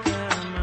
cama